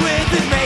with his man.